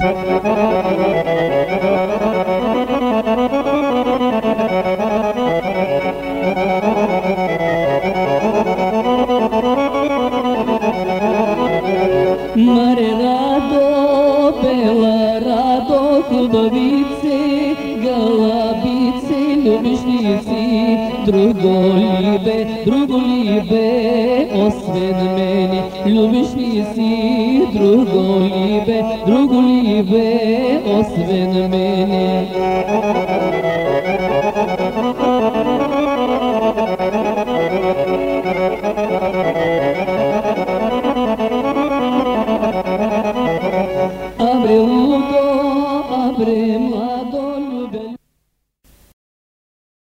Mare rado, galabice, ljubišnici, Drugolibe, drugolibe, osred mene Ljubiš mi si. Drugolibe, drugolibe, osred mene Abre luto, abre